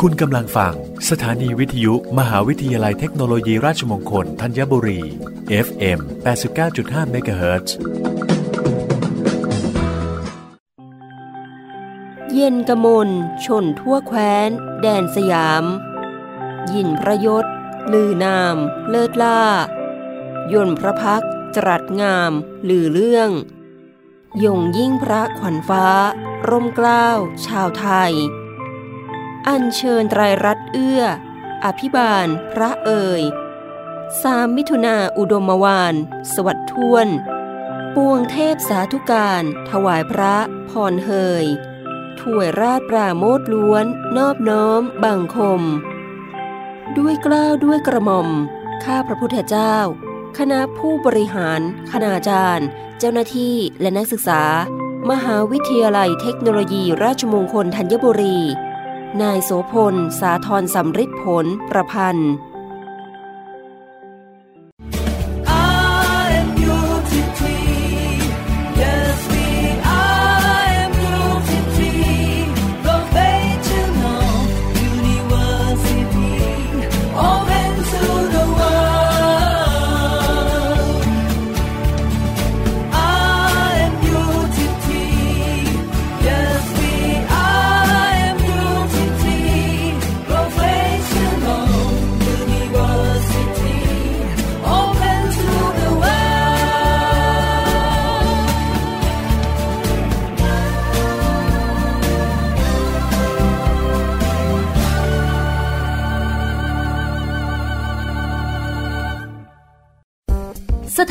คุณกำลังฟัง สถานีวิทยุ มหาวิทยาลัยเทคโนโลยีราชมงคลธัญบุรี FM 89.5 MHz เย็นกระมนชนทั่วแคว้น แดนสยาม ยินพระยศ ลือนาม เลิศล่า ยนพระพัก จรัสงาม ลือเรื่องยงยิ่งพระขวัญฟ้า ร่มเกล้า ชาวไทย อัญเชิญไตรรัตเอื้อ อภิบาล พระเอ่ยสามมิถุนาอุดมวาน สวัสดทวน ปวงเทพสาธุการ ถวายพระพรเฮยถวยราชปราโมทล้วน นอบน้อม บังคม ด้วยกล้าวด้วยกระหม่อม ข้าพระพุทธเจ้า คณะผู้บริหาร คณาจารย์ เจ้าหน้าที่และนักศึกษา มหาวิทยาลัยเทคโนโลยีราชมงคลธัญบุรี นายโสพล สาธรสำริดผล ประพันธ์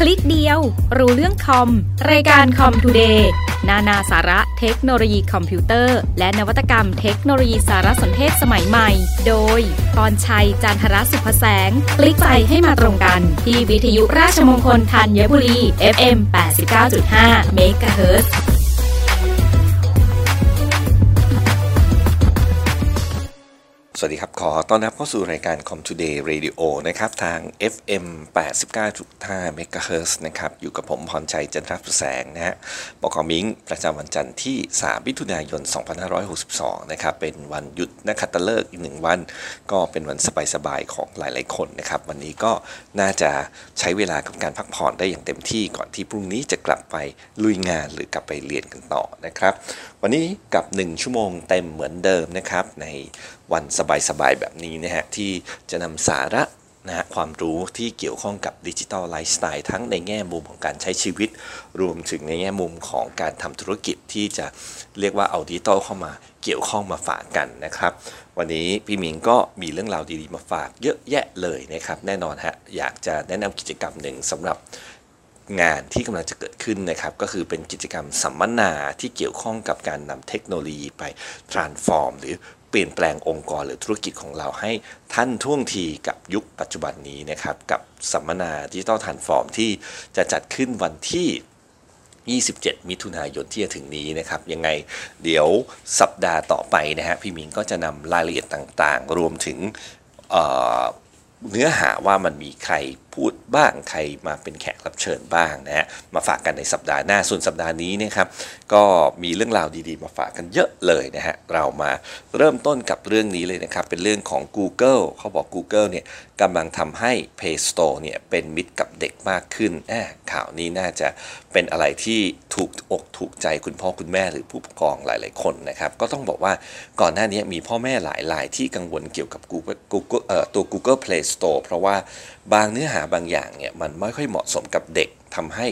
คลิกเดียว รู้เรื่องคอม รายการคอมทูเดย์นานาสาระเทคโนโลยีคอมพิวเตอร์ และนวัตกรรมเทคโนโลยีสารสนเทศสมัยใหม่ โดยพรชัย จันทรสุภแสง คลิกไปให้มาตรงกัน ที่วิทยุราชมงคลธัญบุรี FM 89.5เสวัสดีครับ ขอต้อนรับเข้าสู่รายการ Com Today Radio นะครับ ทาง FM 89.5 MHz นะครับ อยู่กับผมพรชัยจันทรแสงนะฮะบกมิงประจำวันจันทร์ที่ 3 มิถุนายน 2562 นะครับ เป็นวันหยุดนักขัตฤกษ์อีกหนึ่งวัน ก็เป็นวันสบายๆ ของหลายๆคนนะครับ วันนี้ก็น่าจะใช้เวลากับการพักผ่อนได้อย่างเต็มที่ก่อนที่พรุ่งนี้จะกลับไปลุยงานหรือกลับไปเรียนกันต่อนะครับ วันนี้กับ 1 ชั่วโมงเต็มเหมือนเดิมนะครับใน วันสบายๆแบบนี้นะฮะที่จะนำสาระนะฮะความรู้ที่เกี่ยวข้องกับดิจิทัลไลฟ์สไตล์ทั้งในแง่มุมของการใช้ชีวิต รวมถึงในแง่มุมของการทำธุรกิจที่จะเรียกว่าเอาดิจิทัลเข้ามาเกี่ยวข้องมาฝากกันนะครับ วันนี้พี่มิงก็มีเรื่องราวดีๆมาฝากเยอะแยะเลยนะครับ แน่นอนฮะอยากจะแนะนำกิจกรรมหนึ่งสำหรับงานที่กำลังจะเกิดขึ้นนะครับ ก็คือเป็นกิจกรรมสัมมนาที่เกี่ยวข้องกับการนำเทคโนโลยีไป transform หรือ เปลี่ยนแปลงองค์กรหรือธุรกิจของเราให้ท่านท่วงทีกับยุคปัจจุบันนี้นะครับ กับสัมมนาดิจิตอลทรานส์ฟอร์มที่จะจัดขึ้นวันที่27 มิถุนายนที่จะถึงนี้นะครับ ยังไงเดี๋ยวสัปดาห์ต่อไปนะฮะพี่มิงก็จะนำรายละเอียดต่างๆ รวมถึงเเนื้อหาว่ามันมีใคร พูดบ้างใครมาเป็นแขกรับเชิญบ้างนะฮะมาฝากกันในสัปดาห์หน้าส่วนสัปดาห์นี้นะครับก็มีเรื่องราวดีๆ มาฝากกันเยอะเลยนะฮะเรามาเริ่มต้นกับเรื่องนี้เลยนะครับเป็นเรื่องของ Google เขาบอก Google เนี่ยกำลังทำให้ Play Store เนี่ยเป็นมิตรกับเด็กมากขึ้นแอบข่าวนี้น่าจะเป็นอะไรที่ถูกอกถูกใจคุณพ่อคุณแม่หรือผู้ปกครองหลาย ๆ คนนะครับก็ต้องบอกว่าก่อนหน้านี้มีพ่อแม่หลายรายที่กังวลเกี่ยวกับ Google Google เอ่อตัว Google Play Store เพราะว่าบางเนื้อหาบางอย่างเนี่ยมันไม่ค่อยเหมาะสมกับเด็กทำให้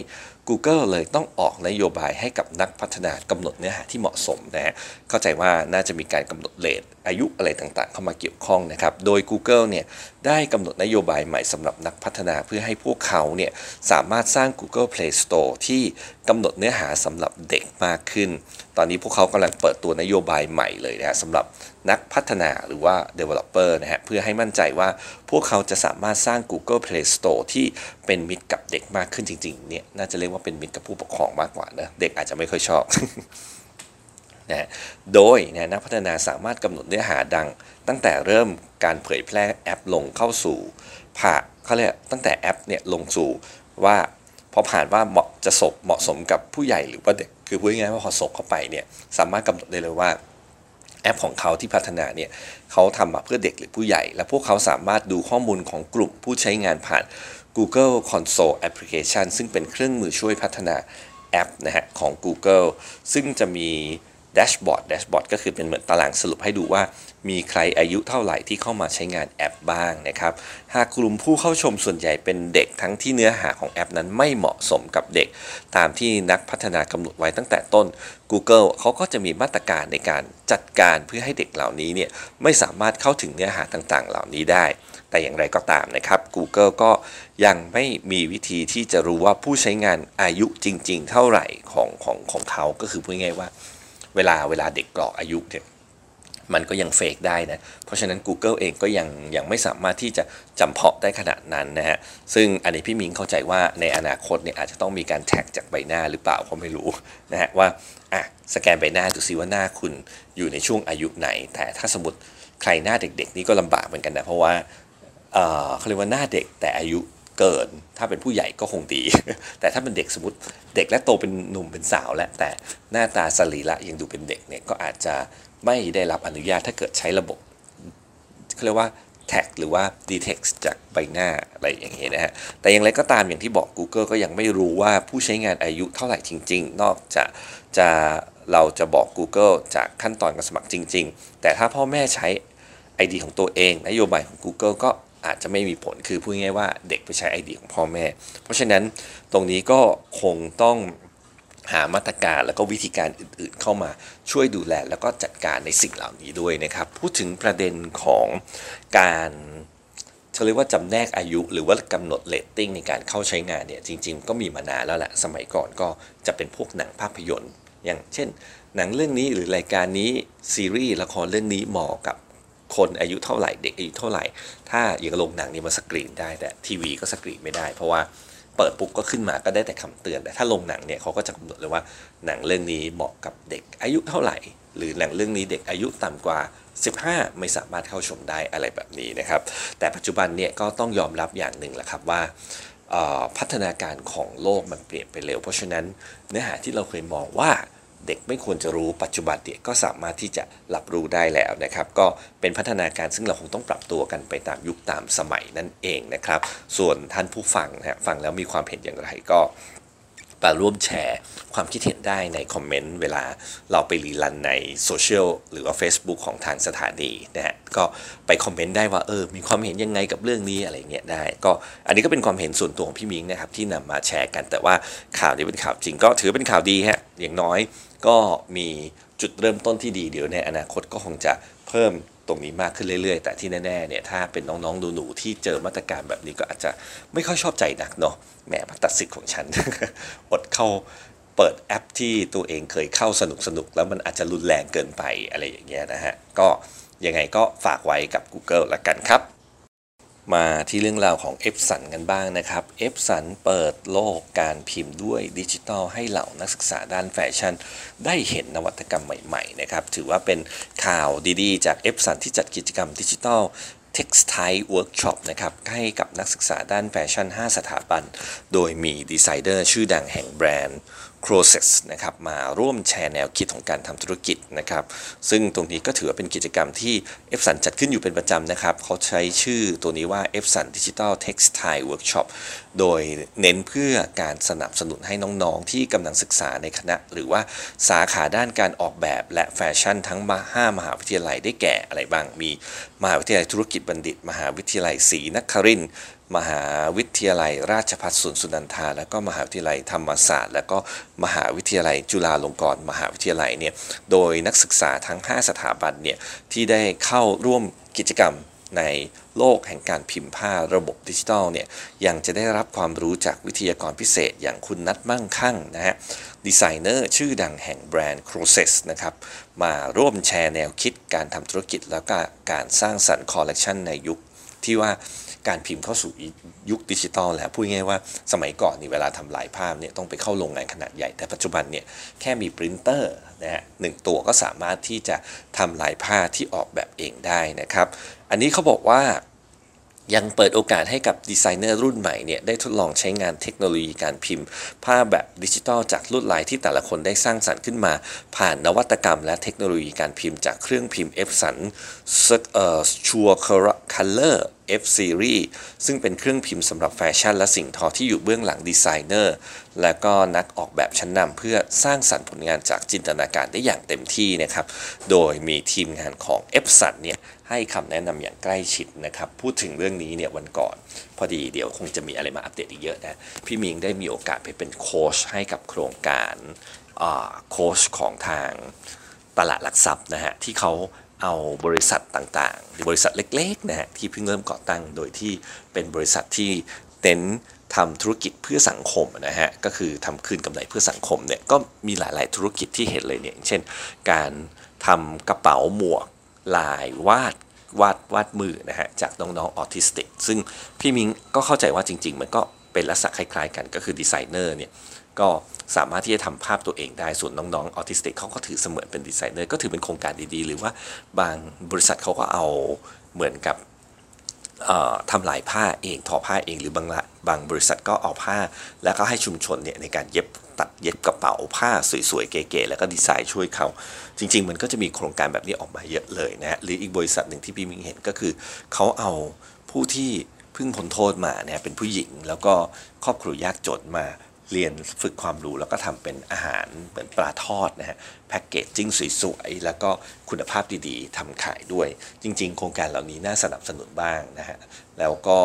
Google เลยต้องออกนโยบายให้กับนักพัฒนากำหนดเนื้อหาที่เหมาะสมนะฮะเข้าใจว่าน่าจะมีการกำหนดเลทอายุอะไรต่างๆ เข้ามาเกี่ยวข้องนะครับ โดย Google เนี่ยได้กำหนดนโยบายใหม่สำหรับนักพัฒนาเพื่อให้พวกเขาเนี่ยสามารถสร้าง Google Play Store ที่กำหนดเนื้อหาสำหรับเด็กมากขึ้น ตอนนี้พวกเขากำลังเปิดตัวนโยบายใหม่เลยนะฮะสำหรับ นักพัฒนาหรือว่า developer นะฮะเพื่อให้มั่นใจว่าพวกเขาจะสามารถสร้าง Google Play Store ที่เป็นมิตรกับเด็กมากขึ้นจริงๆเนี่ยน่าจะเรียกว่าเป็นมิตรกับผู้ปกครองมากกว่านะเด็กอาจจะไม่ค่อยชอบนะโดยนะนักพัฒนาสามารถกำหนดเนื้อหาดัง ตั้งแต่เริ่มการเผยแพร่แอปลงเข้าสู่ผ่าเขาเรียกตั้งแต่แอปเนี่ยลงสู่ว่าพอผ่านว่าเหมาะจะสบเหมาะสมกับผู้ใหญ่หรือว่าเด็กคือพูดง่ายๆว่าพอส่งเข้าไปเนี่ยสามารถกำหนดได้เลยว่า แอปของเขาที่พัฒนาเนี่ยเขาทำมาเพื่อเด็กหรือผู้ใหญ่ และพวกเขาสามารถดูข้อมูลของกลุ่มผู้ใช้งานผ่าน Google Console Application ซึ่งเป็นเครื่องมือช่วยพัฒนาแอปนะฮะของ Google ซึ่งจะมี แดชบอร์ดแดชบอร์ดก็คือเป็นเหมือนตารางสรุปให้ดูว่า มีใครอายุเท่าไหร่ที่เข้ามาใช้งานแอปบ้างนะครับ หากกลุ่มผู้เข้าชมส่วนใหญ่เป็นเด็กทั้งที่เนื้อหาของแอปนั้นไม่เหมาะสมกับเด็ก ตามที่นักพัฒนากำหนดไว้ตั้งแต่ต้น Google เขาก็จะมีมาตรการในการจัดการเพื่อให้เด็กเหล่านี้เนี่ยไม่สามารถเข้าถึงเนื้อหาต่างๆ เหล่านี้ได้ แต่อย่างไรก็ตามนะครับ Google ก็ยังไม่มีวิธีที่จะรู้ว่าผู้ใช้งานอายุจริง ๆ เท่าไหร่ของของของเขาก็คือพูดง่ายว่า เวลาเวลาเด็กกรอกอายุเนี่ยมันก็ยังเฟกได้นะ เพราะฉะนั้น Google เองก็ยังยังไม่สามารถที่จะจำเพาะได้ขนาดนั้นนะฮะ ซึ่งอันนี้พี่มิงเข้าใจว่าในอนาคตเนี่ยอาจจะต้องมีการแท็กจากใบหน้าหรือเปล่าก็ไม่รู้นะฮะว่าอะสแกนใบหน้าดูซิว่าหน้าคุณอยู่ในช่วงอายุไหน แต่ถ้าสมมติใครหน้าเด็กๆ นี่ก็ลำบากเหมือนกันนะ เพราะว่าเอ่อเขาเรียกว่าหน้าเด็กแต่อายุ เกิน ถ้าเป็นผู้ใหญ่ก็คงดี แต่ถ้าเป็นเด็กสมมติเด็กและโตเป็นหนุ่มเป็นสาวแล้วแต่หน้าตาสรีระยังดูเป็นเด็กเนี่ยก็อาจจะไม่ได้รับอนุญาตถ้าเกิดใช้ระบบเขาเรียกว่าแท็กหรือว่า detect จากใบหน้าอะไรอย่างเงี้ยนะฮะ แต่อย่างไรก็ตามอย่างที่บอก Google ก็ยังไม่รู้ว่าผู้ใช้งานอายุเท่าไหร่จริง ๆ นอกจากจะเราจะบอก Google จากขั้นตอนการสมัครจริง ๆ แต่ถ้าพ่อแม่ใช้ ID ของตัวเอง นโยบายของ Google ก็ อาจจะไม่มีผลคือพูดง่ายว่าเด็กไปใช้ ID ของพ่อแม่ เพราะฉะนั้นตรงนี้ก็คงต้องหามาตรการแล้วก็วิธีการอื่นๆเข้ามาช่วยดูแลแล้วก็จัดการในสิ่งเหล่านี้ด้วยนะครับ พูดถึงประเด็นของการเขาเรียกว่าจำแนกอายุ หรือว่ากำหนดเรตติ้งในการเข้าใช้งานเนี่ยจริง ๆ ก็มีมานานแล้วแหละสมัยก่อนก็จะเป็นพวกหนังภาพยนตร์ อย่างเช่น หนังเรื่องนี้หรือรายการนี้ซีรีส์ละครเรื่องนี้เหมาะกับ คนอายุเท่าไหร่เด็กอายุเท่าไหร่ ถ้าอย่างโรงหนังนี่มันสกรีนได้แต่ทีวีก็สกรีนไม่ได้ เพราะว่าเปิดปุ๊บก็ขึ้นมาก็ได้แต่คำเตือน แต่ถ้าโรงหนังเนี่ยเขาก็จะกำหนดเลยว่าหนังเรื่องนี้เหมาะกับเด็กอายุเท่าไหร่ หรือหนังเรื่องนี้เด็กอายุต่ำกว่า 15 ไม่สามารถเข้าชมได้อะไรแบบนี้นะครับ แต่ปัจจุบันเนี่ยก็ต้องยอมรับอย่างหนึ่งแหละครับว่าพัฒนาการของโลกมันเปลี่ยนไปเร็ว เพราะฉะนั้นเนื้อหาที่เราเคยมองว่า เด็กไม่ควรจะรู้ปัจจุบันเด็กก็สามารถที่จะรับรู้ได้แล้วนะครับ ก็เป็นพัฒนาการซึ่งเราคงต้องปรับตัวกันไปตามยุคตามสมัยนั่นเองนะครับ ส่วนท่านผู้ฟังนะฟังแล้วมีความเห็นอย่างไรก็มาร่วมแชร์ความคิดเห็นได้ในคอมเมนต์เวลาเราไป rerun ในโซเชียลหรือว่า Facebook ของทางสถานีนะฮะก็ไปคอมเมนต์ได้ว่าเออมีความเห็นยังไงกับเรื่องนี้อะไรเงี้ยได้ ก็อันนี้ก็เป็นความเห็นส่วนตัวของพี่มิงนะครับที่นำมาแชร์กันแต่ว่าข่าวนี้เป็นข่าวจริงก็ถือเป็นข่าวดีฮะอย่างน้อย ก็มีจุดเริ่มต้นที่ดีเดี๋ยวในอนาคตก็คงจะเพิ่มตรงนี้มากขึ้นเรื่อยๆ แต่ที่แน่ๆเนี่ยถ้าเป็นน้องๆหนูๆที่เจอมาตรการแบบนี้ก็อาจจะไม่ค่อยชอบใจนักเนาะแหมตัดสิทธิ์ของฉัน อดเข้าเปิดแอปที่ตัวเองเคยเข้าสนุกสนุกแล้วมันอาจจะรุนแรงเกินไปอะไรอย่างเงี้ยนะฮะก็ยังไงก็ฝากไว้กับ Google ละกันครับ มาที่เรื่องราวของ e p s o n กันบ้างนะครับ e p s o n เปิดโลกการพิมพ์ด้วยดิจิทัลให้เหล่านักศึกษาด้านแฟชั่น ได้เห็นนวัตกรรมใหม่ ๆ นะครับ ถือว่าเป็นข่าวดีๆ จาก e p s o n ที่จัดกิจกรรมดิจิทัล Textile Workshop นะครับให้กับนักศึกษาด้านแฟชั่น 5 สถาบัน โดยมีดีไซเนอร์ชื่อดังแห่งแบรนด์ c r o s e s นะครับมาร่วมแชร์แนวคิดของการทำธุรกิจนะครับซึ่งตรงนี้ก็ถือว่าเป็นกิจกรรมที่ e f s u n จัดขึ้นอยู่เป็นประจำนะครับเขาใช้ชื่อตัวนี้ว่า e f s u n Digital Textile Workshop โดยเน้นเพื่อการสนับสนุนให้น้องๆ ที่กำลังศึกษาในคณะ หรือว่าสาขาด้านการออกแบบและแฟชั่นทั้งมา5มหาวิทยาลัยได้แก่อะไรบ้างมีมหาวิทยาลัยธุรกิจบัณฑิต มหาวิทยาลัยศรีนครินทร์ มหาวิทยาลัย ราชภัฏสวนสุนันทา และก็มหาวิทยาลัยธรรมศาสตร์ และก็มหาวิทยาลัยจุฬาลงกรณ์มหาวิทยาลัยเนี่ยโดยนักศึกษาทั้ง 5 สถาบันเนี่ยที่ได้เข้าร่วมกิจกรรมในโลกแห่งการพิมพ์ผ้าระบบดิจิทัลเนี่ยยังจะได้รับความรู้จากวิทยากรพิเศษอย่างคุณนัทมั่งคั่งนะฮะดีไซเนอร์ชื่อดังแห่งแบรนด์ c r o s e s นะครับมาร่วมแชร์แนวคิดการทำธุรกิจแล้วก็การสร้างสรรค์คอลเลกชันในยุคที่ว่า การพิมพ์เข้าสู่ยุคดิจิตอลแล้วพูดง่ายว่าสมัยก่อนนี่เวลาทำลายผ้าเนี่ยต้องไปเข้าโรงงานขนาดใหญ่ แต่ปัจจุบันเนี่ยแค่มีปรินเตอร์นะฮะหนึ่งตัวก็สามารถที่จะทำลายผ้าที่ออกแบบเองได้นะครับ อันนี้เขาบอกว่ายังเปิดโอกาสให้กับดีไซเนอร์รุ่นใหม่เนี่ยได้ทดลองใช้งานเทคโนโลยีการพิมพ์ ภาพแบบดิจิทัลจากลวดลายที่แต่ละคนได้สร้างสรรค์ขึ้นมา ผ่านนวัตกรรมและเทคโนโลยีการพิมพ์จากเครื่องพิมพ์ e p s o n เอ่อ Sure Color F Series ซึ่งเป็นเครื่องพิมพ์สำหรับแฟชั่นและสิ่งทอที่อยู่เบื้องหลังดีไซเนอร์ และก็นักออกแบบชั้นนำเพื่อสร้างสรรค์ผลงานจากจินตนาการได้อย่างเต็มที่นะครับ โดยมีทีมงานของ e p s o n เนี่ยให้คำแนะนำอย่างใกล้ชิดนะครับ พูดถึงเรื่องนี้เนี่ยวันก่อน พอดีเดี๋ยวคงจะมีอะไรมาอัปเดตอีกเยอะนะ พี่มิงได้มีโอกาสไปเป็นโค้ชให้กับโครงการโค้ชของทางตลาดหลักทรัพย์นะฮะที่เขา เอาบริษัทต่างๆบริษัทเล็กๆนะฮะที่เพิ่งเริ่มก่อตั้งโดยที่เป็นบริษัทที่เน้นทำธุรกิจเพื่อสังคมนะฮะก็คือทำคืนกำไรเพื่อสังคมเนี่ยก็มีหลาย ๆ ธุรกิจที่เห็นเลยเนี่ยเช่น การทำกระเป๋าหมวกลายวาดวาดวาดมือนะฮะจากน้องๆออทิสติก ซึ่งพี่มิงก็เข้าใจว่าจริง ๆ มันก็เป็นลักษณะคล้าย ๆ กันก็คือดีไซเนอร์เนี่ยก็ สามารถที่จะทำผ้าตัวเองได้ ส่วนน้องๆออทิสติกเขาก็ถือเสมือนเป็นดีไซเนอร์ก็ถือเป็นโครงการดีๆ หรือว่าบางบริษัทเขาก็เอาเหมือนกับทำลายผ้าเองทอผ้าเองหรือบางบางบริษัทก็เอาผ้า แล้วก็ให้ชุมชนเนี่ยในการเย็บตัดเย็บกระเป๋าผ้าสวยๆเก๋ๆแล้วก็ดีไซน์ช่วยเขา จริง ๆ มันก็จะมีโครงการแบบนี้ออกมาเยอะเลยนะฮะหรืออีกบริษัทหนึ่งที่พี่มิงเห็นก็คือเขาเอาผู้ที่เพิ่งพ้นโทษมาเนี่ยเป็นผู้หญิง แล้วก็ครอบครัวยากจนมา เรียนฝึกความรู้แล้วก็ทำเป็นอาหารเหมือนปลาทอดนะฮะแพ็กเกจจิ้งสวยๆ แล้วก็คุณภาพดีๆทำขายด้วย จริงๆ โครงการเหล่านี้น่าสนับสนุนบ้างนะฮะแล้วก็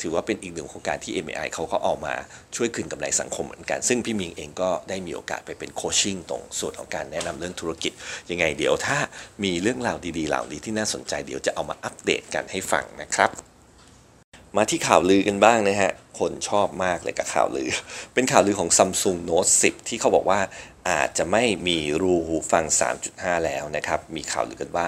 ถือว่าเป็นอีกหนึ่งโครงการที่ MAI เขาก็ออกมาช่วยคืนกำไรสังคมเหมือนกัน ซึ่งพี่มิงเองก็ได้มีโอกาสไปเป็นโคชชิ่งตรงส่วนของการแนะนำเรื่องธุรกิจ ยังไงเดี๋ยวถ้ามีเรื่องราวดีๆเหล่านี้ที่น่าสนใจเดี๋ยวจะเอามาอัปเดตกันให้ฟังนะครับ มาที่ข่าวลือกันบ้างนะฮะ คนชอบมากเลยกับข่าวลือ เป็นข่าวลือของ Samsung Note 10 ที่เขาบอกว่าอาจจะไม่มีรูหูฟัง 3.5 แล้วนะครับ มีข่าวลือกันว่า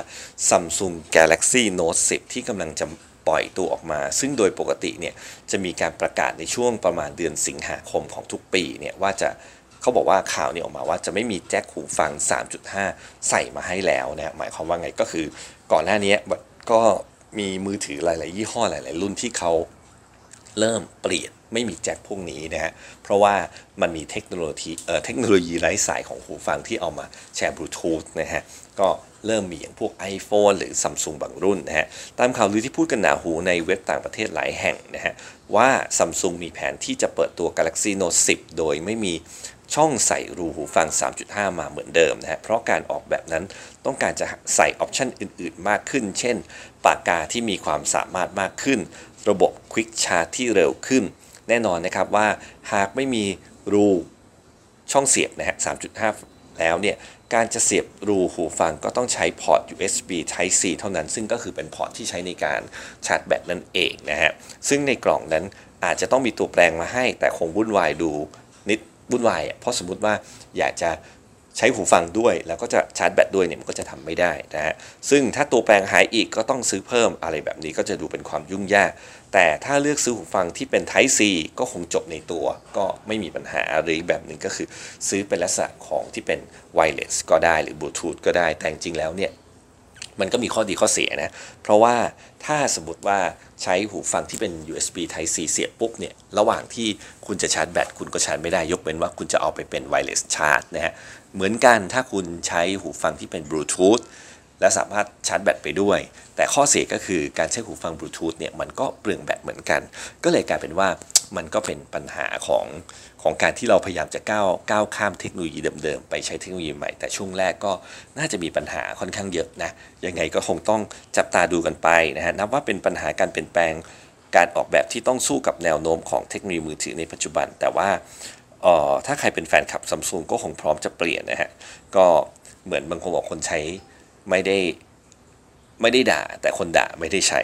Samsung Galaxy Note 10 ที่กำลังจะปล่อยตัวออกมา ซึ่งโดยปกติเนี่ยจะมีการประกาศในช่วงประมาณเดือนสิงหาคมของทุกปีเนี่ยว่าจะเขาบอกว่าข่าวนี้ออกมาว่าจะไม่มีแจ็คหูฟัง 3.5 ใส่มาให้แล้วนะหมายความว่าไงก็คือก่อนหน้านี้ก็ มีมือถือหลาย ๆ ยี่ห้อหลาย ๆ รุ่นที่เขาเริ่มเปลี่ยนไม่มีแจ็คพวกนี้นะฮะ เพราะว่ามันมีเทคโนโลยีเอ่อเทคโนโลยีไร้สายของหูฟังที่เอามาแชร์บลูทูธนะฮะ ก็เริ่มมีอย่างพวก iPhone หรือ Samsung บางรุ่นนะฮะ ตามข่าวลือที่พูดกันหนาหูในเว็บต่างประเทศหลายแห่งนะฮะ ว่า Samsung มีแผนที่จะเปิดตัว Galaxy Note 10 โดยไม่มี ช่องใส่รูหูฟัง 3.5 มาเหมือนเดิมนะฮะเพราะการออกแบบนั้นต้องการจะใส่ออปชันอื่น ๆ มากขึ้น เช่น ปากกาที่มีความสามารถมากขึ้น ระบบ Quick Charge ที่เร็วขึ้น แน่นอนนะครับว่าหากไม่มีรูช่องเสียบนะฮะ 3.5 แล้วเนี่ยการจะเสียบรูหูฟังก็ต้องใช้พอร์ต USB Type C เท่านั้น ซึ่งก็คือเป็นพอร์ตที่ใช้ในการชาร์จแบตนั่นเองนะฮะซึ่งในกล่องนั้นอาจจะต้องมีตัวแปลงมาให้แต่คงวุ่นวายดู วุ่นวายเพราะสมมติว่าอยากจะใช้หูฟังด้วย แล้วก็จะชาร์จแบตด้วยเนี่ยมันก็จะทำไม่ได้นะฮะซึ่งถ้าตัวแปลงหายอีกก็ต้องซื้อเพิ่มอะไรแบบนี้ก็จะดูเป็นความยุ่งยาก แต่ถ้าเลือกซื้อหูฟังที่เป็น Type C ก็คงจบในตัว ก็ไม่มีปัญหาหรือแบบหนึ่งก็คือ ซื้อเป็นลักษณะของที่เป็น Wireless ก็ได้หรือ Bluetooth ก็ได้แต่จริงๆแล้วเนี่ย มันก็มีข้อดีข้อเสียนะ เพราะว่าถ้าสมมติว่าใช้หูฟังที่เป็น USB Type C เสียบปุ๊บเนี่ย ระหว่างที่คุณจะชาร์จแบตคุณก็ชาร์จไม่ได้ยกเว้นว่าคุณจะเอาไปเป็น wireless charge นะฮะ เหมือนกันถ้าคุณใช้หูฟังที่เป็น Bluetooth และสามารถชาร์จแบตไปด้วย แต่ข้อเสียก็คือการใช้หูฟังบลูทูธเนี่ยมันก็เปลืองแบตเหมือนกัน ก็เลยกลายเป็นว่า มันก็เป็นปัญหาของของการที่เราพยายามจะก้าวก้าวข้ามเทคโนโลยีเดิมๆ ไปใช้เทคโนโลยีใหม่ แต่ช่วงแรกก็น่าจะมีปัญหาค่อนข้างเยอะนะยังไงก็คงต้องจับตาดูกันไปนะฮะนับว่าเป็นปัญหาการเปลี่ยนแปลงการออกแบบที่ต้องสู้กับแนวโน้มของเทคโนโลยีมือถือในปัจจุบัน แต่ว่าออถ้าใครเป็นแฟนคลับซัมซุงก็คงพร้อมจะเปลี่ยนนะฮะก็เหมือนบางคนบอกคนใช้ไม่ได้ไม่ได้ด่าแต่คนด่าไม่ได้ใช้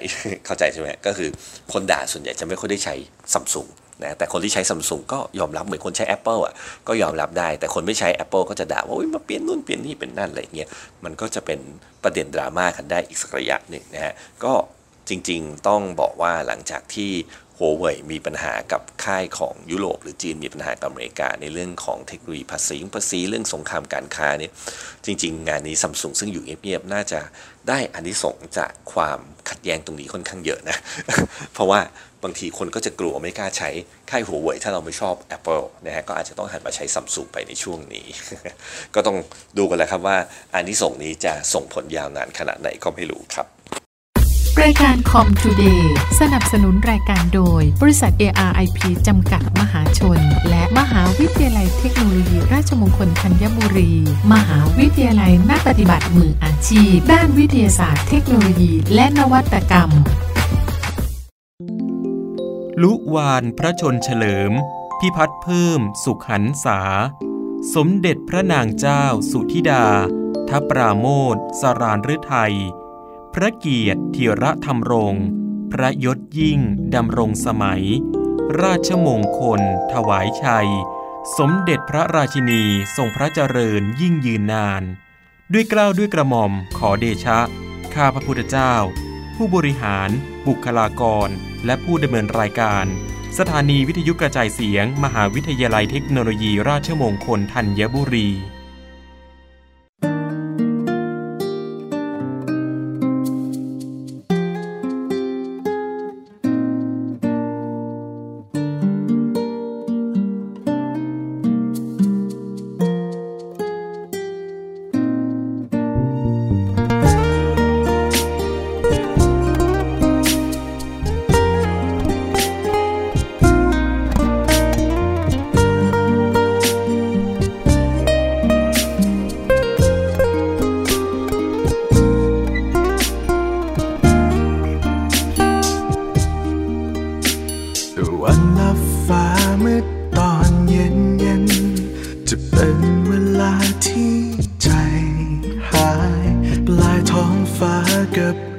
เข้าใจใช่ไหมก็คือคนด่าส่วนใหญ่จะไม่ค่อยได้ใช้ซัมซุง นะแต่คนที่ใช้ซัมซุงก็ยอมรับเหมือนคนใช้ Apple อะก็ยอมรับได้ แต่คนไม่ใช้ Apple ก็จะด่าว่ามาเปลี่ยนนู่นเปลี่ยนนี่เป็นนั่นอะไรเงี้ยมันก็จะเป็นประเด็นดราม่ากันได้อีกสักระยะหนึ่งนะฮะก็จริงๆต้องบอกว่าหลังจากที่หัวเว่ยมีปัญหากับค่ายของยุโรป หรือจีนมีปัญหากับอเมริกาในเรื่องของเทคโนโลยีภาษีภาษีเรื่องสงครามการค้าเนี่ยจริง ๆ งานนี้ซัมซุงซึ่งอยู่เงียบๆน่าจะได้อานิสงส์จากความขัดแย้งตรงนี้ค่อนข้างเยอะนะ เพราะว่า บางทีคนก็จะกลัวไม่กล้าใช้ค่ายหัวเว่ยถ้าเราไม่ชอบ Apple นะฮะก็อาจจะต้องหันมาใช้ซัมซุงไปในช่วงนี้ ก็ต้องดูกันแล้วครับว่าอานิสงส์นี้จะส่งผลยาวนานขนาดไหนก็ไม่รู้ครับรายการคอมทูเดย์สนับสนุนรายการโดย บริษัท ARIP จำกัดมหาชน และมหาวิทยาลัยเทคโนโลยี ราชมงคลธัญบุรี มหาวิทยาลัยนักปฏิบัติมืออาชีพ ด้านวิทยาศาสตร์เทคโนโลยี และนวัตกรรม ลุวานพระชนเฉลิม พิพัฒน์เพิ่ม สุขหันษา สมเด็จพระนางเจ้าสุธิดา ทัปราโมทสรานฤทัย พระเกียรติธีระธรรมรง พระยศยิ่งดำรงสมัย ราชมงคล ถวายชัย สมเด็จพระราชินีทรงพระเจริญยิ่งยืนนาน ด้วยกล้าวด้วยกระหม่อมขอเดชะ ข้าพระพุทธเจ้า ผู้บริหาร บุคลากร และผู้ดำเนินรายการ สถานีวิทยุกระจายเสียง มหาวิทยาลัยเทคโนโลยีราชมงคลธัญบุรีายท้องฟ้ากับ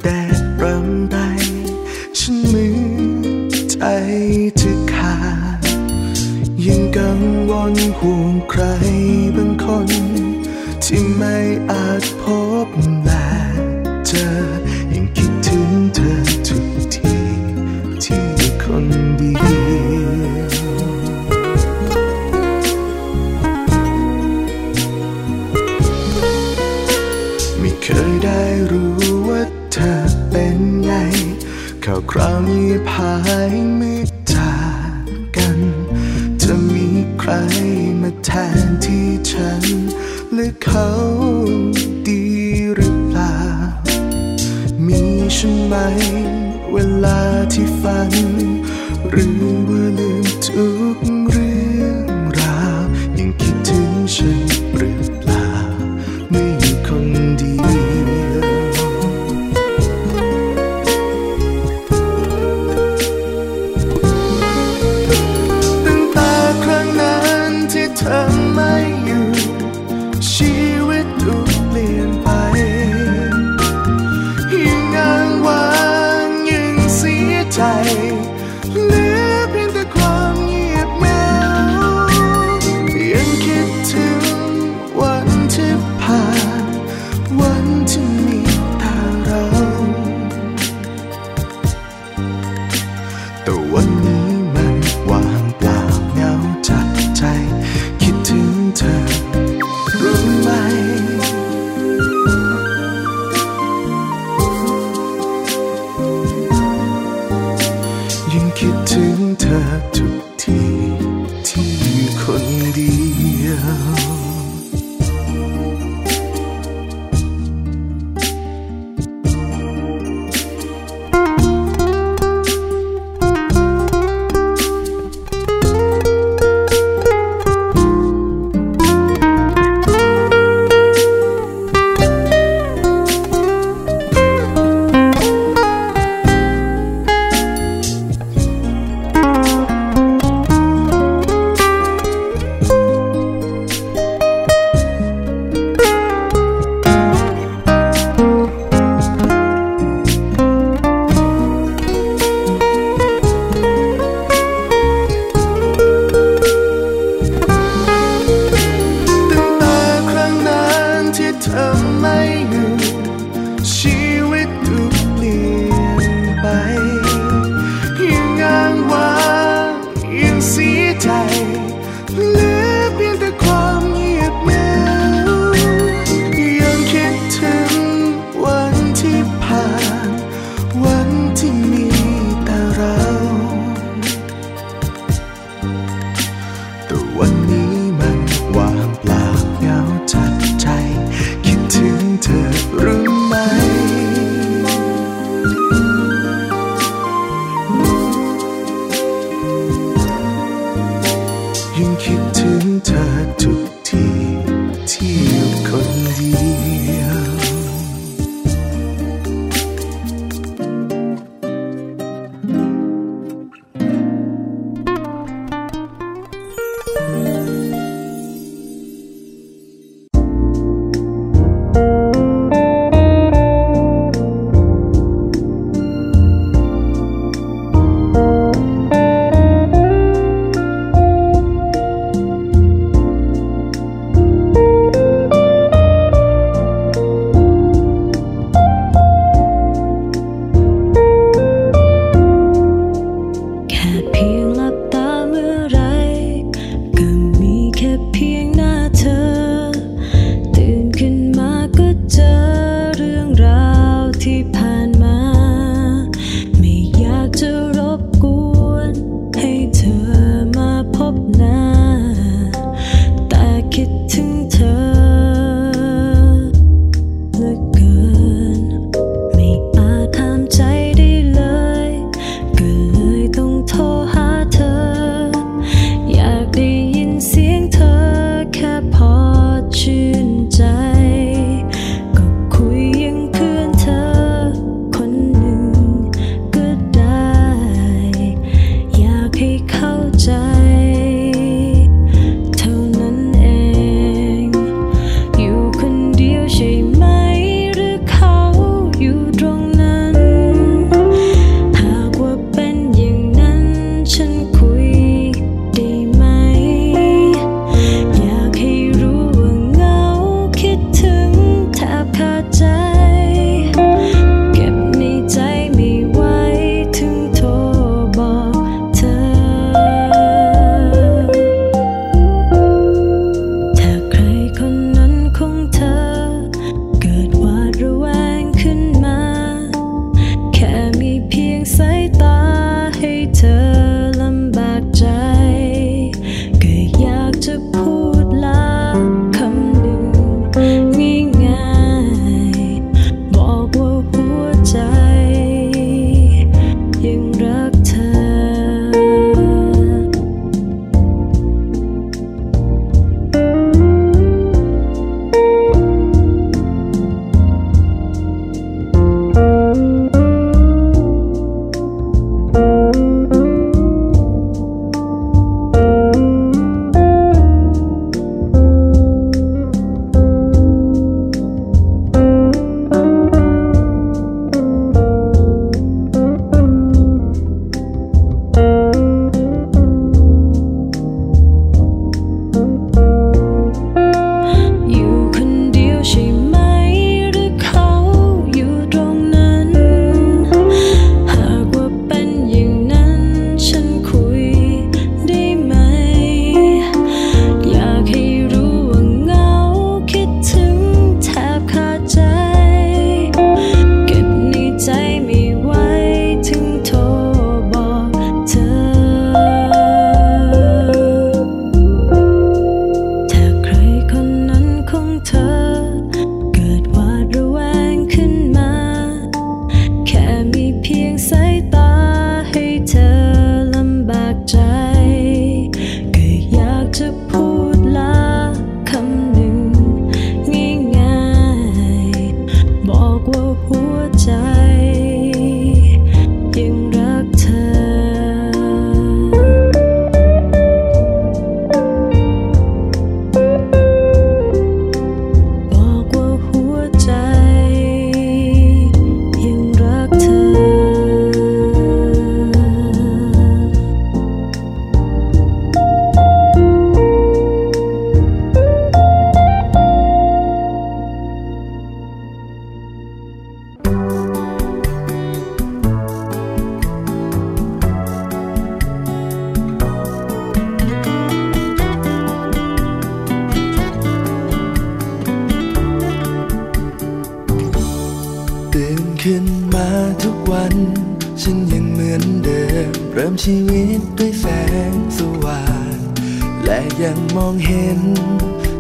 และยังมองเห็น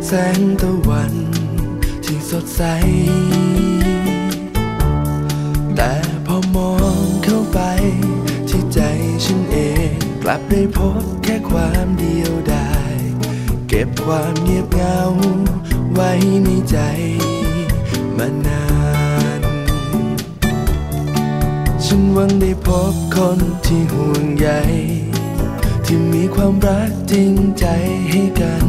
แสงตะวันที่สดใส แต่พอมองเข้าไป ที่ใจฉันเองกลับได้พบแค่ความเดียวดายเก็บความเงียบเหงา ไว้ในใจมานาน ฉันหวังได้พบคนที่ห่วงใย ที่มีความรักจริงใจให้กัน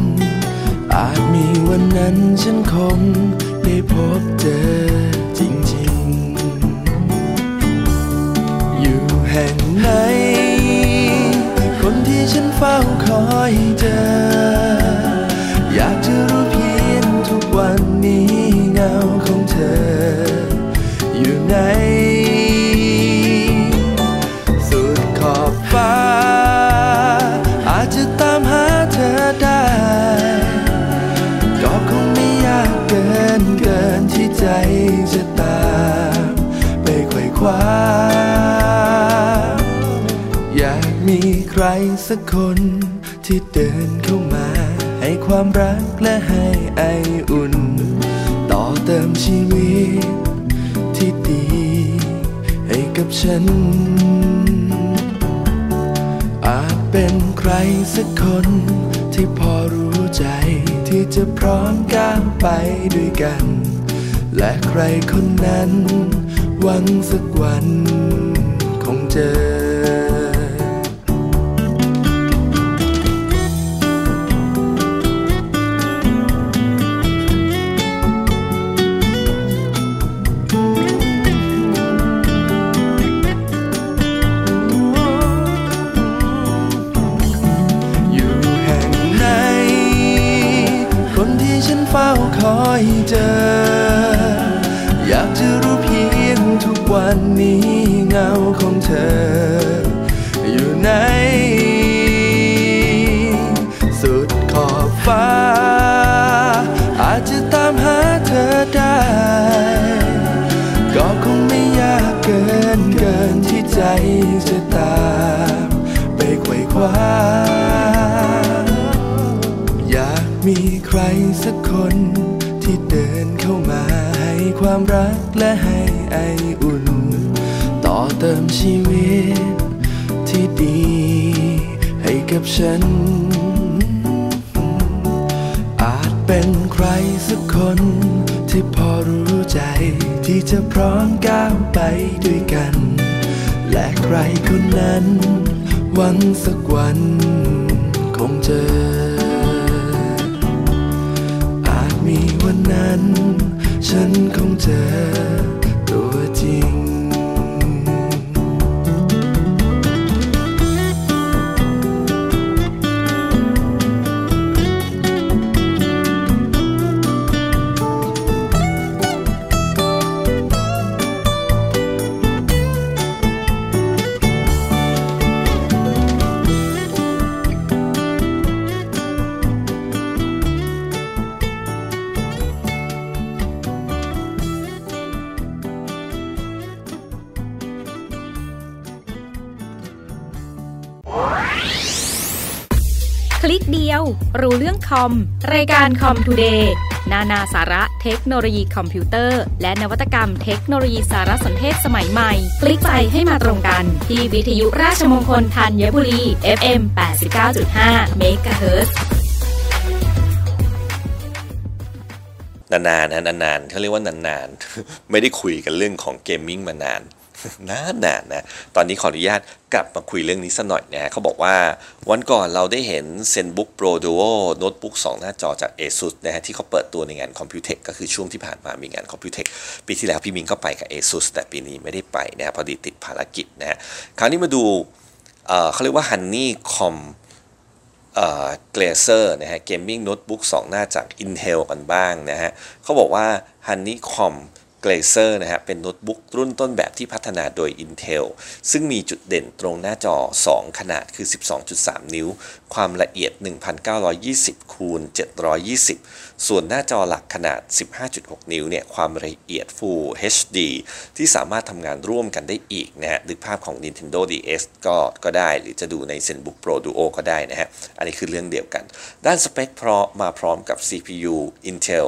อาจมีวันนั้นฉันคงได้พบเจอจริงๆ อยู่แห่งไหน คนที่ฉันเฝ้าคอยเจอ อยากจะรู้เพียงทุกวันนี้เงาของเธอ อยู่ไหน ขว่คว้าอยากมีใครสักคนที่เดินเข้ามา ให้ความรักและให้ไออุ่น ต่อเติมชีวิตที่ดี ให้กับฉัน อาจเป็นใครสักคนที่พอรู้ใจที่จะพร้อมก้าวไปด้วยกัน และใครคนนั้น หวังสักวันคงเจออยู่แห่งไหนคนที่ฉันเฝ้าคอยเจอ ว่คว้าอยากมีใครสักคนที่เดินเข้ามาให้ความรักและให้ไออุ่น ต่อเติมชีวิตที่ดี ให้กับฉัน อาจเป็นใครสักคนที่พอรู้ใจที่จะพร้อมก้าวไปด้วยกัน และใครคนนั้น หวังสักวันคงเจอ อาจมีวันนั้น ฉันคงเจอตัวจริง คอม รายการ Comtoday นานาสาระเทคโนโลยีคอมพิวเตอร์ และนวัตกรรมเทคโนโลยีสารสนเทศสมัยใหม่ คลิกใจให้มาตรงกัน ที่วิทยุราชมงคลธัญบุรี FM 89.5เมกะเฮิรตซ์นานๆนะนานๆเขาเรียกว่านานๆ ไม่ได้คุยกันเรื่องของ gaming มานาน นานๆนะตอนนี้ขออนุญาตกลับมาคุยเรื่องนี้สักหน่อยนะเขาบอกว่าวันก่อนเราได้เห็น ZenBook Pro Duo โน้ตบุ๊ก2หน้าจอจาก ASUS นะฮะที่เขาเปิดตัวในงาน Computex ก็คือช่วงที่ผ่านมามีงาน Computex ปีที่แล้วพี่มิงก็ไปกับ ASUS แต่ปีนี้ไม่ได้ไปนะฮะพอดีติดภารกิจนะฮะคราวนี้มาดูเขาเรียกว่า Honey Com เกลเซอร์นะฮะ gaming โน้ตบุ๊ก2หน้าจาก Intel กันบ้างนะฮะเขาบอกว่า Honeycomb Glacier นะฮะเป็นโน้ตบุ๊กรุ่นต้นแบบที่พัฒนาโดย Intel ซึ่งมีจุดเด่นตรงหน้าจอ 2 ขนาดคือ 12.3 นิ้ว ความละเอียด 1920คูณ720 ส่วนหน้าจอหลักขนาด 15.6 นิ้วเนี่ยความละเอียด Full HD ที่สามารถทำงานร่วมกันได้อีกนะฮะดึกภาพของ Nintendo DS ก็ก็ได้ หรือจะดูใน ZenBook Pro Duo ก็ได้นะฮะอันนี้คือเรื่องเดียวกัน ด้านสเปคพร้อมมาพร้อมกับ CPU Intel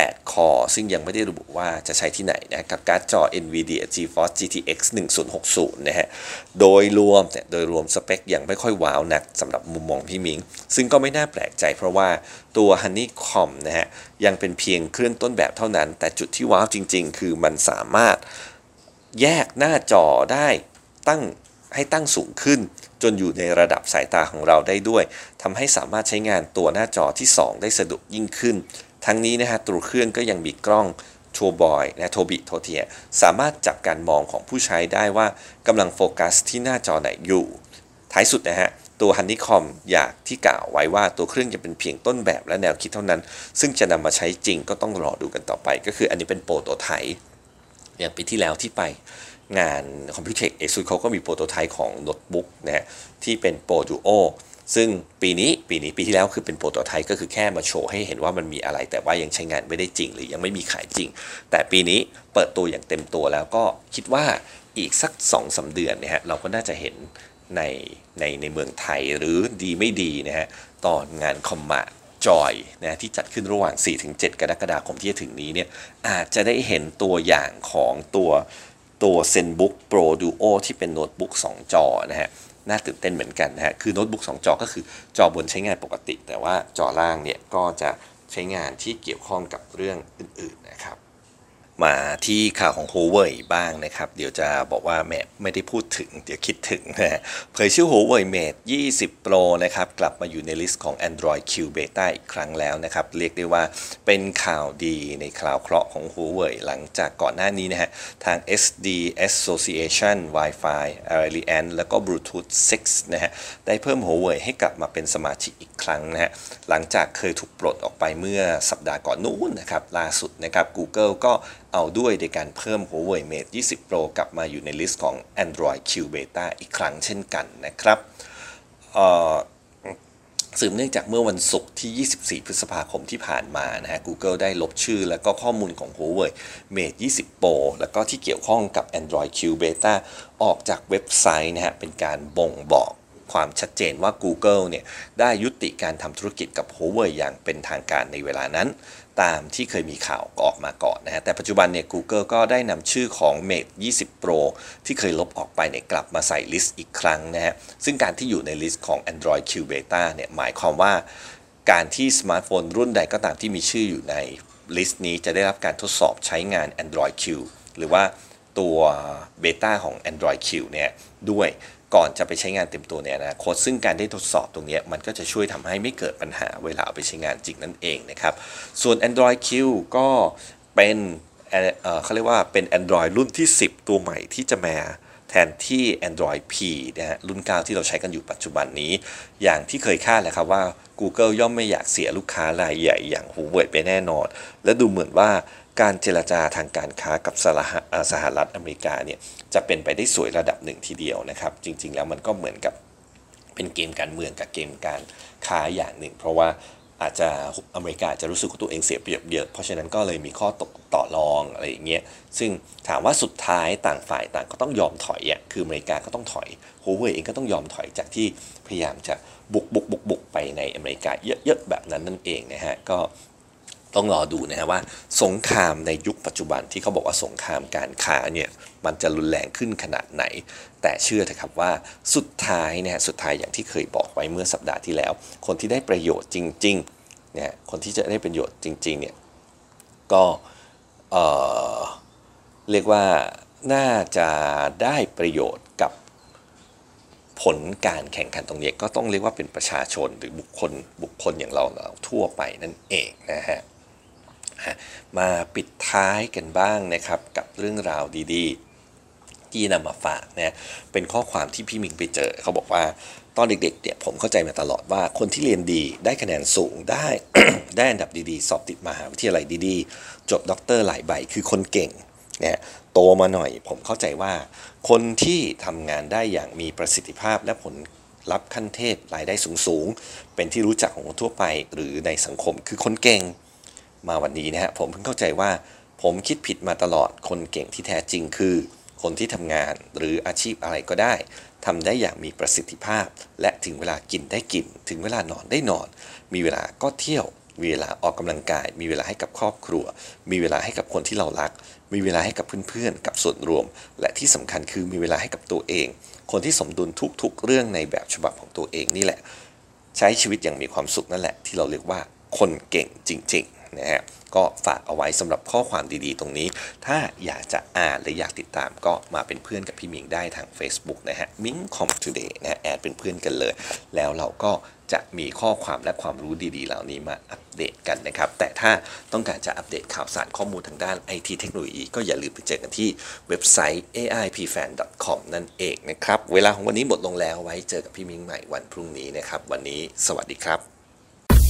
8 คอ ซึ่งยังไม่ได้ระบุว่าจะใช้ที่ไหนนะกับการ์ดจอ NVIDIA GeForce GTX 1060 นะฮะ โดยรวมเนี่ยโดยรวมสเปคยังไม่ค่อยว้าวนักสำหรับมุมมองพี่มิง ซึ่งก็ไม่น่าแปลกใจเพราะว่าตัว Honeycomb นะฮะ ยังเป็นเพียงเครื่องต้นแบบเท่านั้น แต่จุดที่ว้าวจริง ๆ คือมันสามารถแยกหน้าจอได้ตั้งให้ตั้งสูงขึ้นจนอยู่ในระดับสายตาของเราได้ด้วย ทำให้สามารถใช้งานตัวหน้าจอที่ 2 ได้สะดวกยิ่งขึ้น ทั้งนี้นะฮะตัวเครื่องก็ยังมีกล้องโชบอยนะ Tobii โทเทียสามารถจับการมองของผู้ใช้ได้ว่ากำลังโฟกัสที่หน้าจอไหนอยู่ ท้ายสุดนะฮะ ตัว Honeycomb อย่างที่กล่าวไว้ว่าตัวเครื่องจะเป็นเพียงต้นแบบและแนวคิดเท่านั้น ซึ่งจะนำมาใช้จริงก็ต้องรอดูกันต่อไป ก็คืออันนี้เป็น prototype อย่างปีที่แล้วที่ไปงาน Computex ASUS เขาก็มี prototype ของโน้ตบุ๊กนะฮะที่เป็น Pro Duo ซึ่งปีนี้ปีนี้ปีที่แล้วคือเป็น prototype ก็คือแค่มาโชว์ให้เห็นว่ามันมีอะไร แต่ว่ายังใช้งานไม่ได้จริง หรือยังไม่มีขายจริง แต่ปีนี้เปิดตัวอย่างเต็มตัวแล้วก็คิดว่าอีกสัก2อสาเดือนนี่ยฮะเราก็น่าจะเห็นในในในเมืองไทยหรือดีไม่ดีนะฮะตอนงานคอมมาจอยนะที่จัดขึ้นระหว่าง 4-7 กรกฎาคมที่จะถึงนี้เนี่ยอาจจะได้เห็นตัวอย่างของตัวตัว ZenBook Pro Duo ที่เป็นโน้ตบุ๊ก2 จอนะฮะ น่าตื่นเต้นเหมือนกันนะฮะ คือโน้ตบุ๊ก2จอ ก็คือจอบนใช้งานปกติ แต่ว่าจอล่างเนี่ยก็จะใช้งานที่เกี่ยวข้องกับเรื่องอื่นๆนะครับ มาที่ข่าวของ Huawei บ้างนะครับ เดี๋ยวจะบอกว่าแม่ไม่ได้พูดถึง เดี๋ยวคิดถึงนะเผยชื่อ Huawei Mate 20 Pro นะครับ กลับมาอยู่ในลิสต์ของ Android Q Beta อีกครั้งแล้วนะครับ เรียกได้ว่าเป็นข่าวดีในคราวเคราะห์ของ Huawei หลังจากก่อนหน้านี้นะฮะ ทาง SD Association Wi-Fi Alliance แล้วก็ Bluetooth SIG นะฮะ ได้เพิ่ม Huawei ให้กลับมาเป็นสมาชิกอีกครั้งนะฮะ หลังจากเคยถูกปลดออกไปเมื่อสัปดาห์ก่อนนู้นนะครับ ล่าสุดนะครับ Google ก็เอาด้วยในการเพิ่ม Huawei Mate 20 Pro กลับมาอยู่ในลิสต์ของ Android Q Beta อีกครั้งเช่นกันนะครับสืบเนื่องจากเมื่อวันศุกร์ที่ 24 พฤษภาคมที่ผ่านมานะฮะ Google ได้ลบชื่อแล้วก็ข้อมูลของ Huawei Mate 20 Pro แล้วก็ที่เกี่ยวข้องกับ Android Q Beta ออกจากเว็บไซต์นะฮะ เป็นการบ่งบอกความชัดเจนว่า Google เนี่ย ได้ยุติการทำธุรกิจกับ Huawei อย่างเป็นทางการในเวลานั้น ตามที่เคยมีข่าวออกมาก่อนนะฮะแต่ปัจจุบันเนี่ย Google ก็ได้นำชื่อของ Mate 20 Pro ที่เคยลบออกไปเนี่ยกลับมาใส่ลิสต์อีกครั้งนะฮะซึ่งการที่อยู่ในลิสต์ของ Android Q Beta เนี่ยหมายความว่าการที่สมาร์ทโฟนรุ่นใดก็ตามที่มีชื่ออยู่ในลิสต์นี้จะได้รับการทดสอบใช้งาน Android Q หรือว่าตัวเบต้าของ Android Q เนี่ยด้วย ก่อนจะไปใช้งานเต็มตัวเนี่ยนะค้ดซึ่งการได้ทดสอบตรงนี้มันก็จะช่วยทำให้ไม่เกิดปัญหาเวลาเอาไปใช้งานจริงนั่นเองนะครับ ส่วน Android Q ก็เป็นเขาเรียกว่าเป็น Android รุ่นที่ 10 ตัวใหม่ที่จะมาแทนที่ Android P นะฮะรุ่น 9 ที่เราใช้กันอยู่ปัจจุบันนี้ อย่างที่เคยคาดแหละครับว่า Google ย่อมไม่อยากเสียลูกค้ารายใหญ่อย่าง Huawei ไปแน่นอน และดูเหมือนว่า การเจรจาทางการค้ากับสหรัฐอเมริกาเนี่ยจะเป็นไปได้สวยระดับหนึ่งทีเดียวนะครับ จริง ๆ แล้วมันก็เหมือนกับเป็นเกมการเมืองกับเกมการค้าอย่างหนึ่ง เพราะว่าอาจจะอเมริกาจะรู้สึกว่าตัวเองเสียเปรียบเยอะ เพราะฉะนั้นก็เลยมีข้อตกต่อรองอะไรอย่างเงี้ย ซึ่งถามว่าสุดท้ายต่างฝ่ายต่างก็ต้องยอมถอยอะ คืออเมริกาก็ต้องถอยโฮเว่ยเองก็ต้องยอมถอยจากที่พยายามจะบุกบุกบุกบุกไปในอเมริกาเยอะๆแบบนั้นนั่นเองนะฮะ ก็ ต้องรอดูนะฮะว่า สงครามในยุคปัจจุบันที่เขาบอกว่าสงครามการค้าเนี่ยมันจะรุนแรงขึ้นขนาดไหน แต่เชื่อเถอะครับว่าสุดท้ายเนี่ยสุดท้ายอย่างที่เคยบอกไว้เมื่อสัปดาห์ที่แล้ว คนที่ได้ประโยชน์จริงๆเนี่ยคนที่จะได้ประโยชน์จริงๆเนี่ยก็เเรียกว่าน่าจะได้ประโยชน์กับผลการแข่งขันตรงนี้ก็ต้องเรียกว่าเป็นประชาชนหรือบุคคลบุคคลอย่างเราทั่วไปนั่นเองนะฮะ มาปิดท้ายกันบ้างนะครับกับเรื่องราวดีๆ ที่นำมาฝากนะเป็นข้อความที่พี่มิงไปเจอ เขาบอกว่าตอนเด็กๆเนี่ยผมเข้าใจมาตลอดว่าคนที่เรียนดีได้คะแนนสูงได้ได้อันดับดีๆ สอบติดมหาวิทยาลัยดีๆ จบด็อกเตอร์หลายใบคือคนเก่งเนี่ยโตมาหน่อยผมเข้าใจว่า คนที่ทำงานได้อย่างมีประสิทธิภาพและผลลัพธ์ขั้นเทพรายได้สูงๆ เป็นที่รู้จักของคนทั่วไปหรือในสังคมคือคนเก่ง มาวันนี้นะฮะผมเพิ่งเข้าใจว่า ผมคิดผิดมาตลอดคนเก่งที่แท้จริงคือ คนที่ทำงานหรืออาชีพอะไรก็ได้ทำได้อย่างมีประสิทธิภาพ และถึงเวลากินได้กิน ถึงเวลานอนได้นอน มีเวลาก็เที่ยว มีเวลาออกกำลังกาย มีเวลาให้กับครอบครัว มีเวลาให้กับคนที่เรารัก มีเวลาให้กับเพื่อนๆ กับส่วนรวม และที่สำคัญคือมีเวลาให้กับตัวเอง คนที่สมดุลทุกๆ เรื่องในแบบฉบับของตัวเองนี่แหละ ใช้ชีวิตอย่างมีความสุขนั่นแหละที่เราเรียกว่าคนเก่งจริง ๆ นะฮะก็ฝากเอาไว้สำหรับข้อความดีๆ ตรงนี้ ถ้าอยากจะอ่านหรืออยากติดตามก็มาเป็นเพื่อนกับพี่มิงได้ทาง Facebook นะฮะมิงคอมทูเดย์นะแอดเป็นเพื่อนกันเลย แล้วเราก็จะมีข้อความและความรู้ดีๆ เหล่านี้มาอัปเดตกันนะครับ แต่ถ้าต้องการจะอัปเดตข่าวสารข้อมูลทางด้าน IT เทคโนโลยีก็อย่าลืมไปเจอกันที่เว็บไซต์ aipfan.com นั่นเองนะครับ เวลาของวันนี้หมดลงแล้วไว้เจอกับพี่มิงใหม่วันพรุ่งนี้นะครับ วันนี้สวัสดีครับ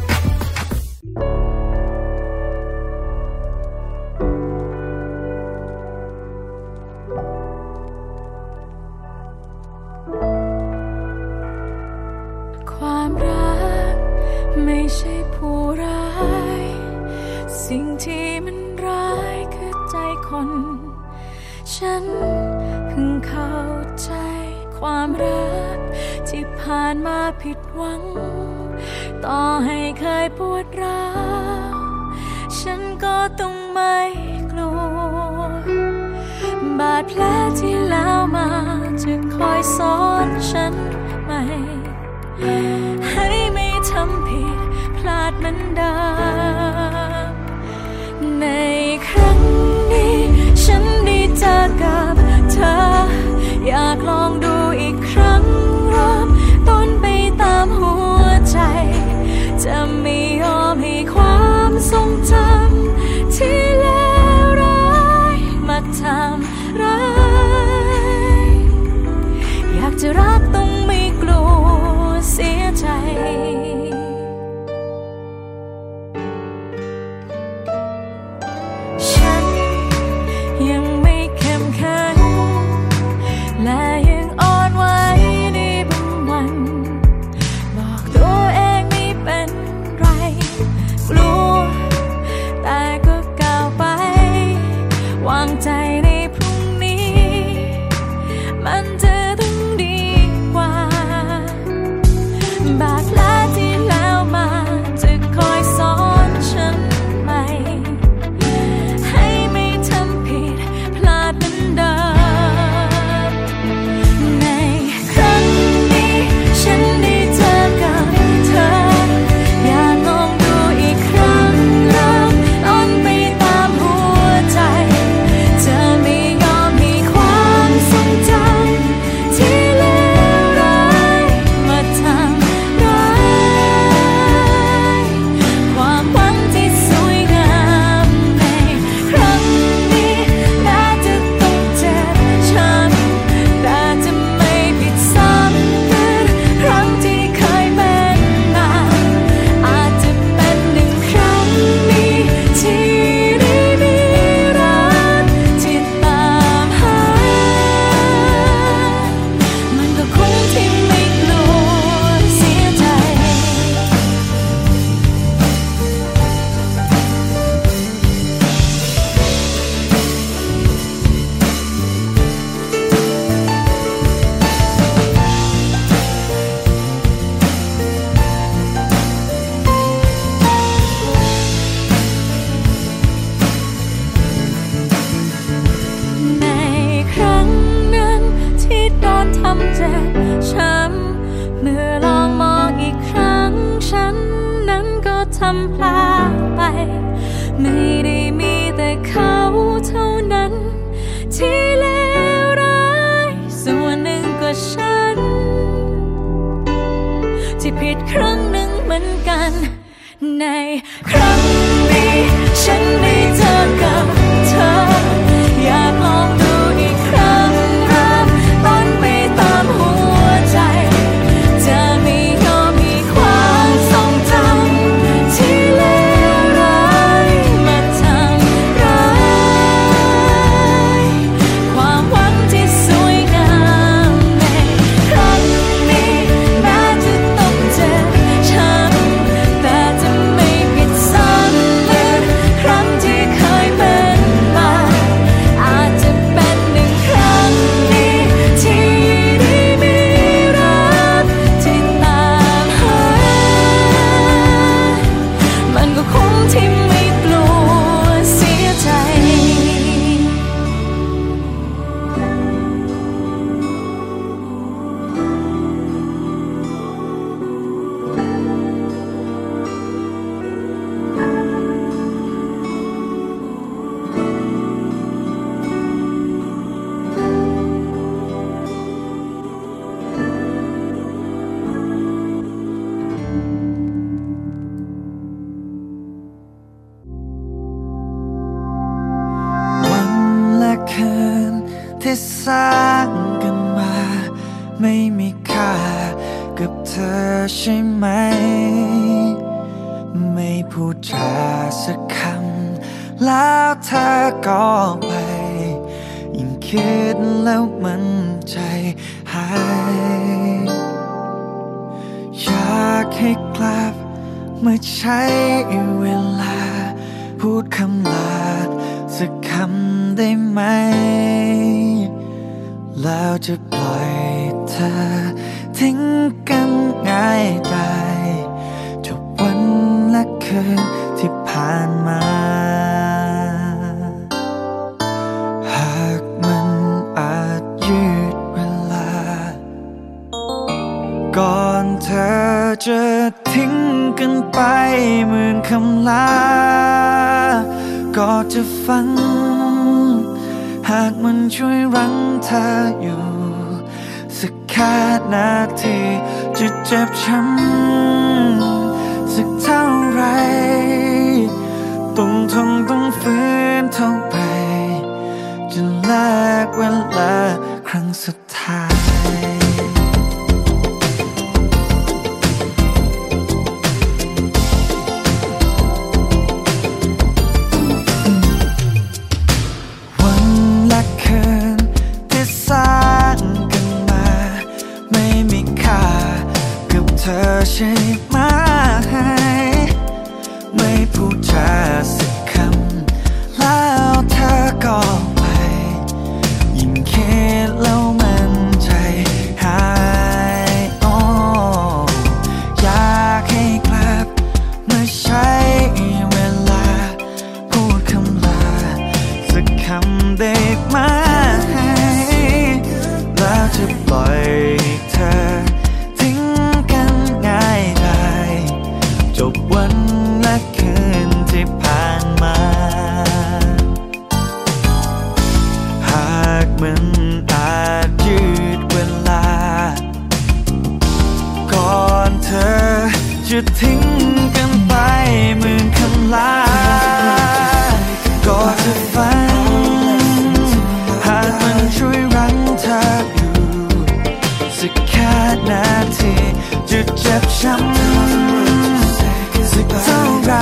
าม คน ฉันเพิ่งเข้าใจความรักที่ผ่านมาผิดหวัง ต่อให้เคยปวดร้าวฉันก็ต้องไม่กลัว บาดแผลที่แล้วมาจะคอยสอนฉันใหม่ ให้ไม่ทำผิดพลาดเหมือนเดิมใน อยากลองดู เมาใช้เวลา พูดคำลาสักคำได้ไหม แล้วจะปล่อยเธอ ทิ้งกันง่ายได้จบวันและคืนที่ผ่านมา หากมันอาจยืดเวลา ก่อนเธอจะ ทิ้งกันไปหมื่นคำลา ก็จะฟัง หากมันช่วยรั้งเธออยู่ สักแค่นาทีจะเจ็บช้ำสักเท่าไรต้องทนต้องฝืนเท่าไหรจะแลกเวลาำได้ไหมแล้วจะปล่อยเธอ ทิ้งกันง่ายได้จบวันและคืนที่ผ่านมา หากมันอาจยืดเวลา ก่อนเธอจะทิ้งกัน ช้ำสักเท่าไร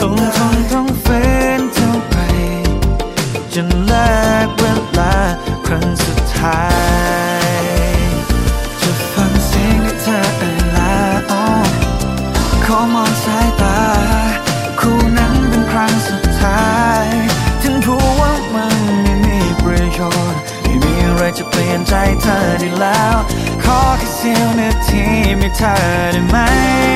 ต้องทนต้องฝืนเท่าไรจนแลกเวลาครั้งสุดท้ายจะฟังเสียงที่เธอเอ่ยลาอ้อขอมองสายตา คู่นั้นเป็นครั้งสุดท้ายถึงรู้ว่ามันไม่มีประโยชน์ไม่มีอะไรจะเปลี่ยนใจเธอได้แล้ว ขอแค่เสี้ยว นาที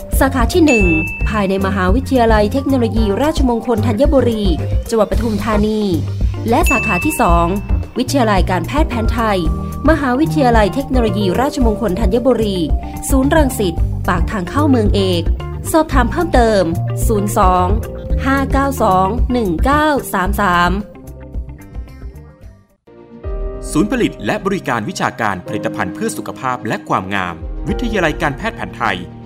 สาขาที่ 1 ภายในมหาวิทยาลัยเทคโนโลยี ราชมงคลธัญบุรี จังหวัดปทุมธานี และสาขาที่ 2 วิทยาลัยการแพทย์แผนไทย มหาวิทยาลัยเทคโนโลยี ราชมงคลธัญบุรี ศูนย์รังสิต ปากทางเข้าเมืองเอก สอบถามเพิ่มเติม 02 592 1933 ศูนย์ผลิตและบริการวิชาการผลิตภัณฑ์เพื่อสุขภาพและความงาม วิทยาลัยการแพทย์แผนไทย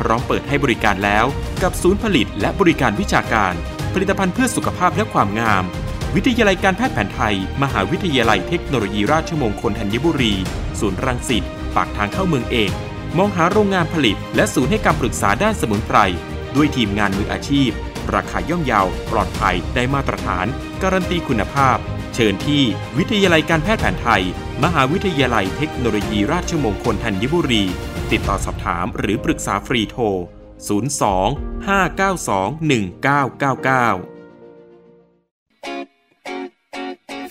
พร้อมเปิดให้บริการแล้วกับศูนย์ผลิตและบริการวิชาการ ผลิตภัณฑ์เพื่อสุขภาพและความงาม วิทยาลัยการแพทย์แผนไทย มหาวิทยาลัยเทคโนโลยีราชมงคลธัญบุรี ศูนย์รังสิตปากทางเข้าเมืองเอกมองหาโรงงานผลิต และศูนย์ให้คำปรึกษาด้านสมุนไพรด้วยทีมงานมืออาชีพ ราคาย่อมเยาวปลอดภัยได้มาตรฐาน การันตีคุณภาพ เชิญที่วิทยาลัยการแพทย์แผนไทย มหาวิทยาลัยเทคโนโลยีราชมงคลธัญบุรี ติดต่อสอบถามหรือปรึกษาฟรีโทร 02 592 1999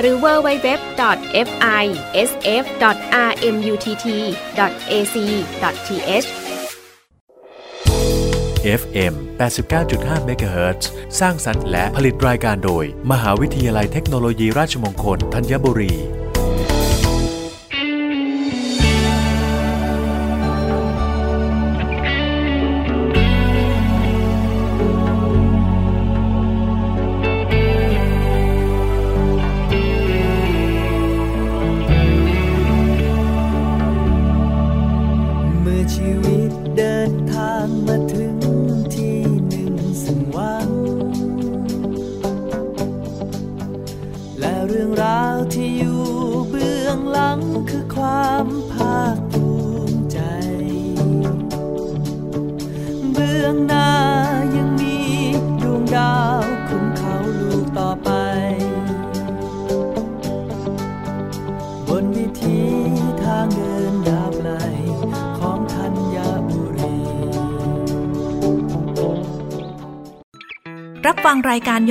หรือ www.fisf.rmutt.ac.th FM 89.5 MHz สร้างสรรค์และผลิตรายการโดย มหาวิทยาลัยเทคโนโลยีราชมงคลธัญบุรี